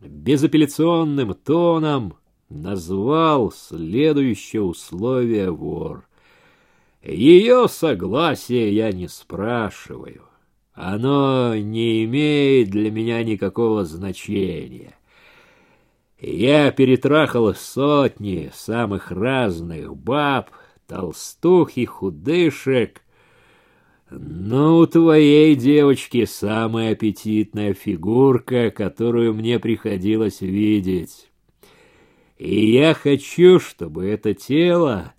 безапелляционным тоном назвал следующее условие вор. Ее согласия я не спрашиваю. Оно не имеет для меня никакого значения. Я перетрахал сотни самых разных баб, толстух и худышек, но у твоей девочки самая аппетитная фигурка, которую мне приходилось видеть. И я хочу, чтобы это тело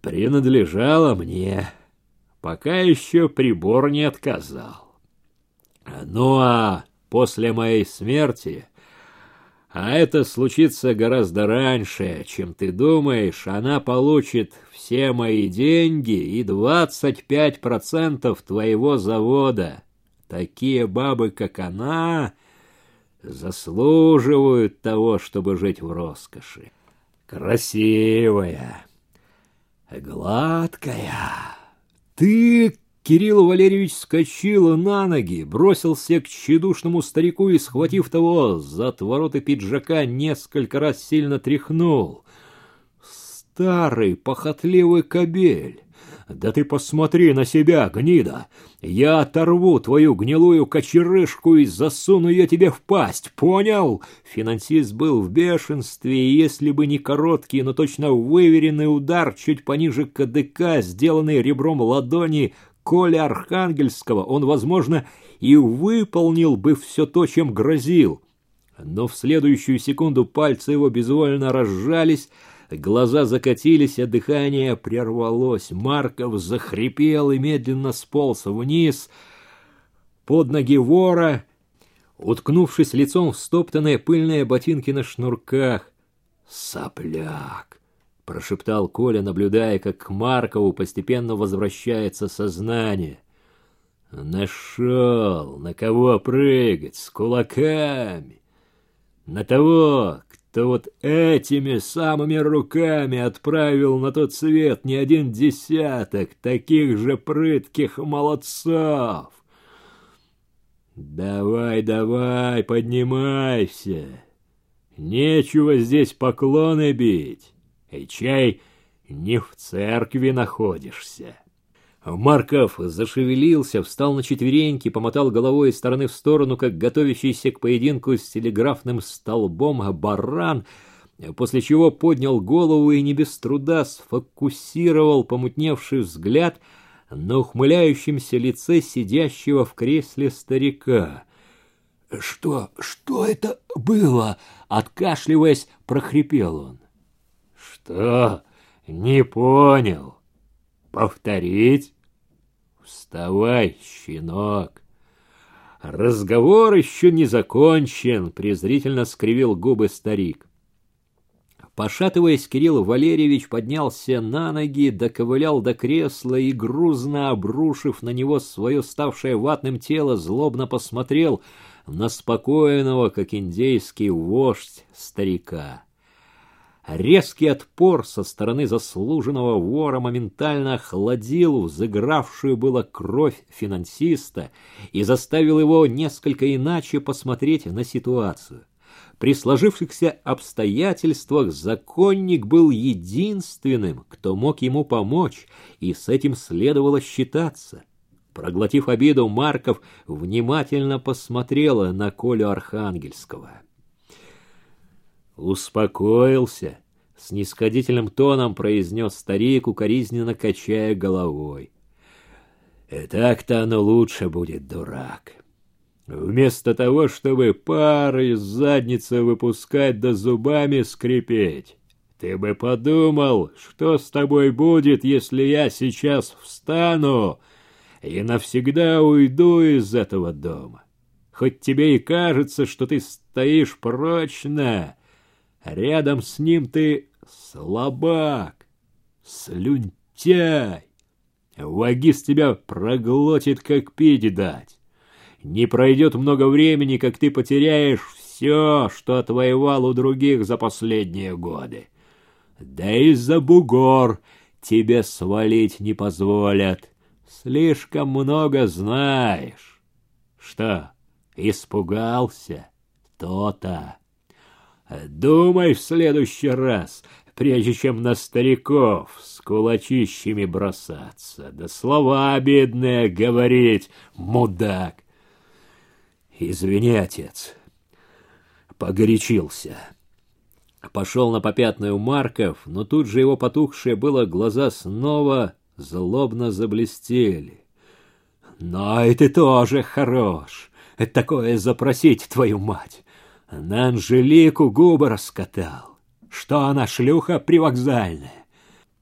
принадлежало мне, пока еще прибор не отказал. Ну а после моей смерти а это случится гораздо раньше, чем ты думаешь. Она получит все мои деньги и двадцать пять процентов твоего завода. Такие бабы, как она, заслуживают того, чтобы жить в роскоши. Красивая, гладкая. Ты Кирилл Валерьевич скочил на ноги, бросился к тщедушному старику и, схватив того за отвороты пиджака, несколько раз сильно тряхнул. «Старый похотливый кобель! Да ты посмотри на себя, гнида! Я оторву твою гнилую кочерышку и засуну ее тебе в пасть, понял?» Финансист был в бешенстве, и если бы не короткий, но точно выверенный удар чуть пониже КДК, сделанный ребром ладони, Коля Архангельского, он, возможно, и выполнил бы все то, чем грозил. Но в следующую секунду пальцы его безвольно разжались, глаза закатились, а дыхание прервалось. Марков захрипел и медленно сполз вниз под ноги вора, уткнувшись лицом в стоптанные пыльные ботинки на шнурках. «Сопляк!» Прошептал Коля, наблюдая, как к Маркову постепенно возвращается сознание. Нашел, на кого прыгать, с кулаками. На того, кто вот этими самыми руками отправил на тот свет не один десяток таких же прытких молодцов. Давай, давай, поднимайся. Нечего здесь поклоны бить. И чай не в церкви находишься. Марков зашевелился, встал на четвереньки, помотал головой из стороны в сторону, как готовящийся к поединку с телеграфным столбом баран, после чего поднял голову и не без труда сфокусировал помутневший взгляд на ухмыляющемся лице сидящего в кресле старика. «Что, что это было?» — откашливаясь, прохрипел он. Что? Не понял. Повторить? Вставай, щенок. Разговор еще не закончен, презрительно скривил губы старик. Пошатываясь, Кирилл Валерьевич поднялся на ноги, доковылял до кресла и, грузно обрушив на него свое ставшее ватным тело, злобно посмотрел на спокойного, как индейский вождь, старика. Резкий отпор со стороны заслуженного вора моментально охладил взыгравшую было кровь финансиста и заставил его несколько иначе посмотреть на ситуацию. При сложившихся обстоятельствах законник был единственным, кто мог ему помочь, и с этим следовало считаться. Проглотив обиду, Марков внимательно посмотрела на Колю Архангельского. «Успокоился», — с нисходительным тоном произнес старик, укоризненно качая головой. «И так-то оно лучше будет, дурак. Вместо того, чтобы пары из задницы выпускать да зубами скрипеть, ты бы подумал, что с тобой будет, если я сейчас встану и навсегда уйду из этого дома. Хоть тебе и кажется, что ты стоишь прочно, Рядом с ним ты слабак, слюнтяй. Вагис тебя проглотит, как пить дать. Не пройдет много времени, как ты потеряешь все, что отвоевал у других за последние годы. Да и за бугор тебе свалить не позволят. Слишком много знаешь. Что, испугался? то-то. Думай в следующий раз, прежде чем на стариков с кулачищами бросаться, да слова обидные говорить, мудак. Извини, отец, погорячился. Пошел на попятную Марков, но тут же его потухшие было глаза снова злобно заблестели. Но и ты тоже хорош. Такое запросить твою мать. На Анжелику губы раскатал. Что она, шлюха привокзальная?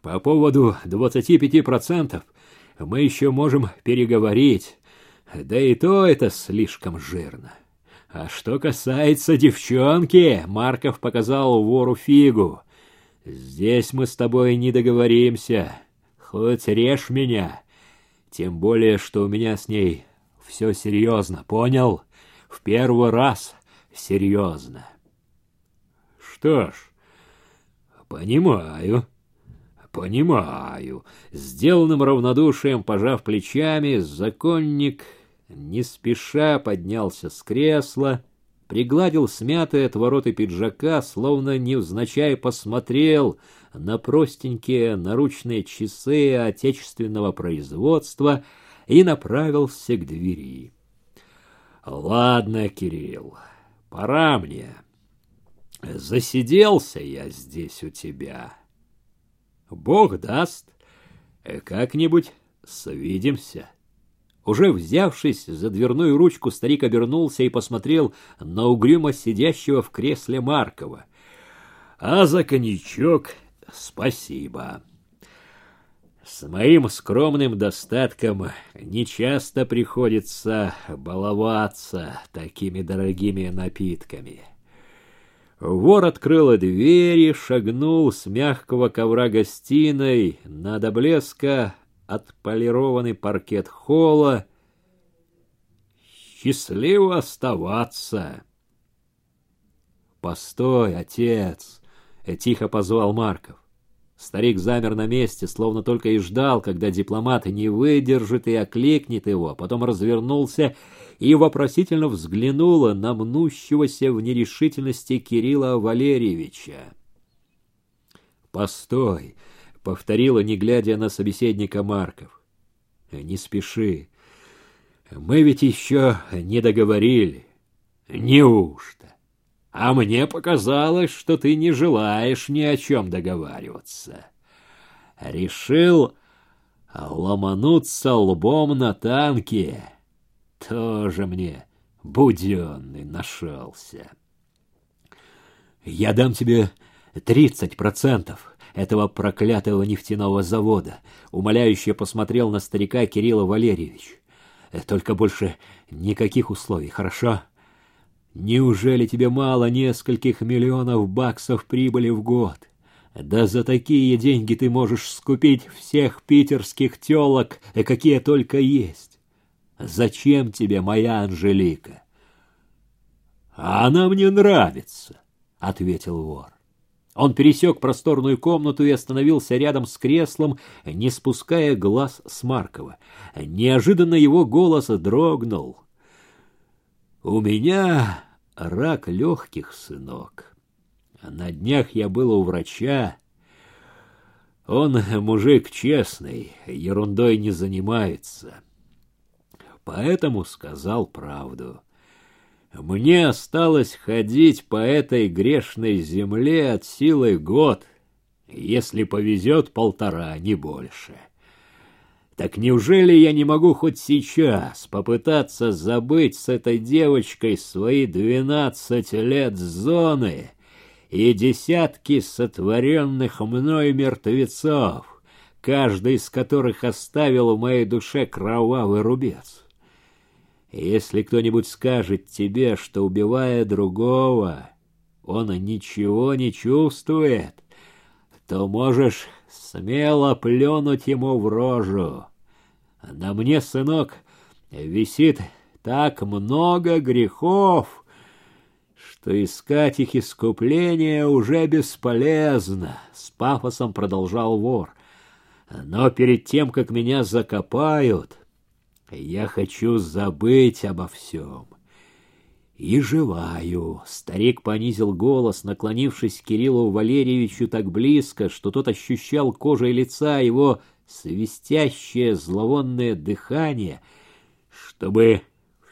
По поводу двадцати пяти процентов мы еще можем переговорить, да и то это слишком жирно. А что касается девчонки, Марков показал вору фигу. Здесь мы с тобой не договоримся. Хоть режь меня. Тем более, что у меня с ней все серьезно, понял? В первый раз серьезно. Что ж, понимаю. Понимаю. Сделанным равнодушием, пожав плечами, законник не спеша поднялся с кресла, пригладил смятые отвороты пиджака, словно невзначай посмотрел на простенькие наручные часы отечественного производства и направился к двери. «Ладно, Кирилл, пора мне. Засиделся я здесь у тебя. Бог даст, как-нибудь свидимся». Уже взявшись за дверную ручку, старик обернулся и посмотрел на угрюмо сидящего в кресле Маркова. «А за коньячок спасибо. С моим скромным достатком нечасто приходится баловаться такими дорогими напитками». Вор открыл дверь и шагнул с мягкого ковра гостиной на до блеска отполированный паркет холла. Счастливо оставаться. Постой, отец, тихо позвал Марков. Старик замер на месте, словно только и ждал, когда дипломат не выдержит и окликнет его, потом развернулся и вопросительно взглянул на мнущегося в нерешительности Кирилла Валерьевича. «Постой!» повторила, не глядя на собеседника Марков. Не спеши. Мы ведь еще не договорили. Неужто? А мне показалось, что ты не желаешь ни о чем договариваться. Решил ломануться лбом на танке. Тоже мне буденный нашелся. Я дам тебе тридцать процентов, этого проклятого нефтяного завода, умоляюще посмотрел на старика Кирилла Валерьевич. «Э, только больше никаких условий, хорошо? Неужели тебе мало нескольких миллионов баксов прибыли в год? Да за такие деньги ты можешь скупить всех питерских телок, э, какие только есть. Зачем тебе моя Анжелика? Она мне нравится, ответил вор. Он пересек просторную комнату и остановился рядом с креслом, не спуская глаз с Маркова. Неожиданно его голос дрогнул. «У меня рак легких, сынок. На днях я был у врача. Он мужик честный, ерундой не занимается. Поэтому сказал правду». Мне осталось ходить по этой грешной земле от силы год, если повезет полтора, не больше. Так неужели я не могу хоть сейчас попытаться забыть с этой девочкой свои двенадцать лет зоны и десятки сотворенных мной мертвецов, каждый из которых оставил в моей душе кровавый рубец? Если кто-нибудь скажет тебе, что, убивая другого, он ничего не чувствует, то можешь смело плюнуть ему в рожу. На мне, сынок, висит так много грехов, что искать их искупление уже бесполезно, — с пафосом продолжал вор. Но перед тем, как меня закопают, я хочу забыть обо всем. и живаю. Старик понизил голос, наклонившись к Кириллу Валерьевичу так близко, что тот ощущал кожей лица его свистящее зловонное дыхание, чтобы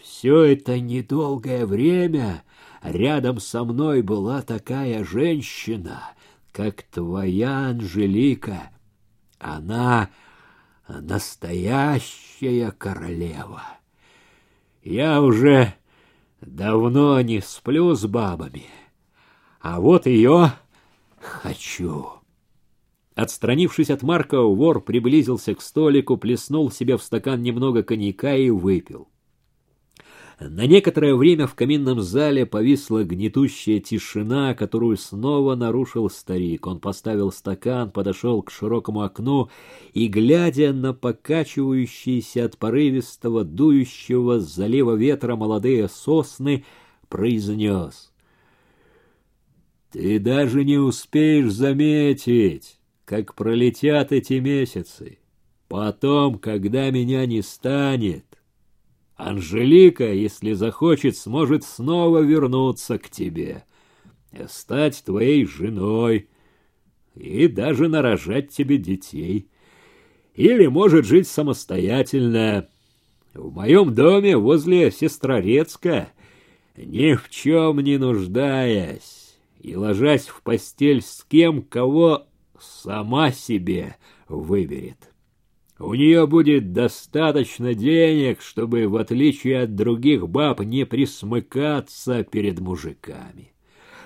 все это недолгое время рядом со мной была такая женщина, как твоя Анжелика. Она настоящая королева. Я уже давно не сплю с бабами, а вот ее хочу. Отстранившись от Марка, вор приблизился к столику, плеснул себе в стакан немного коньяка и выпил. На некоторое время в каминном зале повисла гнетущая тишина, которую снова нарушил старик. Он поставил стакан, подошел к широкому окну и, глядя на покачивающиеся от порывистого, дующего с залива ветра молодые сосны, произнес. «Ты даже не успеешь заметить, как пролетят эти месяцы. Потом, когда меня не станет, Анжелика, если захочет, сможет снова вернуться к тебе, стать твоей женой и даже нарожать тебе детей. Или может жить самостоятельно. В моем доме возле Сестрорецка, ни в чем не нуждаясь, и ложась в постель с кем, кого сама себе выберет. У нее будет достаточно денег, чтобы, в отличие от других баб, не присмыкаться перед мужиками.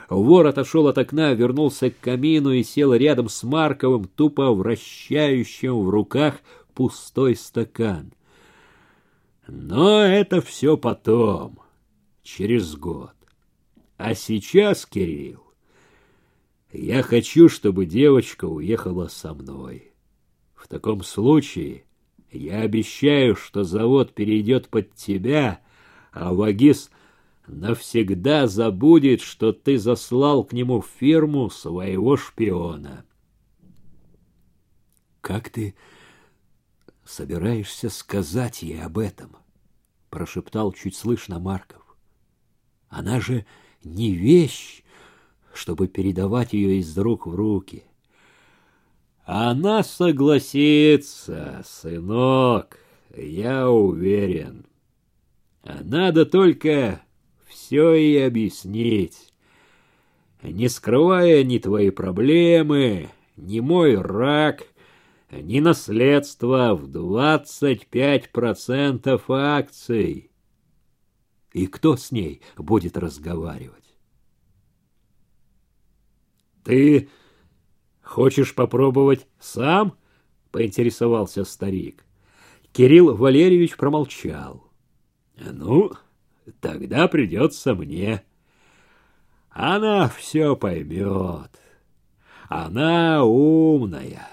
Вор отошел от окна, вернулся к камину и сел рядом с Марковым, тупо вращающим в руках пустой стакан. Но это все потом, через год. А сейчас, Кирилл, я хочу, чтобы девочка уехала со мной. В таком случае я обещаю, что завод перейдет под тебя, а Вагис навсегда забудет, что ты заслал к нему в фирму своего шпиона. Как ты собираешься сказать ей об этом? прошептал чуть слышно Марков. Она же не вещь, чтобы передавать ее из рук в руки. Она согласится, сынок, я уверен. Надо только все и объяснить, не скрывая ни твои проблемы, ни мой рак, ни наследство в двадцать пять процентов акций. И кто с ней будет разговаривать? Ты Хочешь попробовать сам? поинтересовался старик. Кирилл Валерьевич промолчал. Ну, тогда придется мне. Она все поймет. Она умная.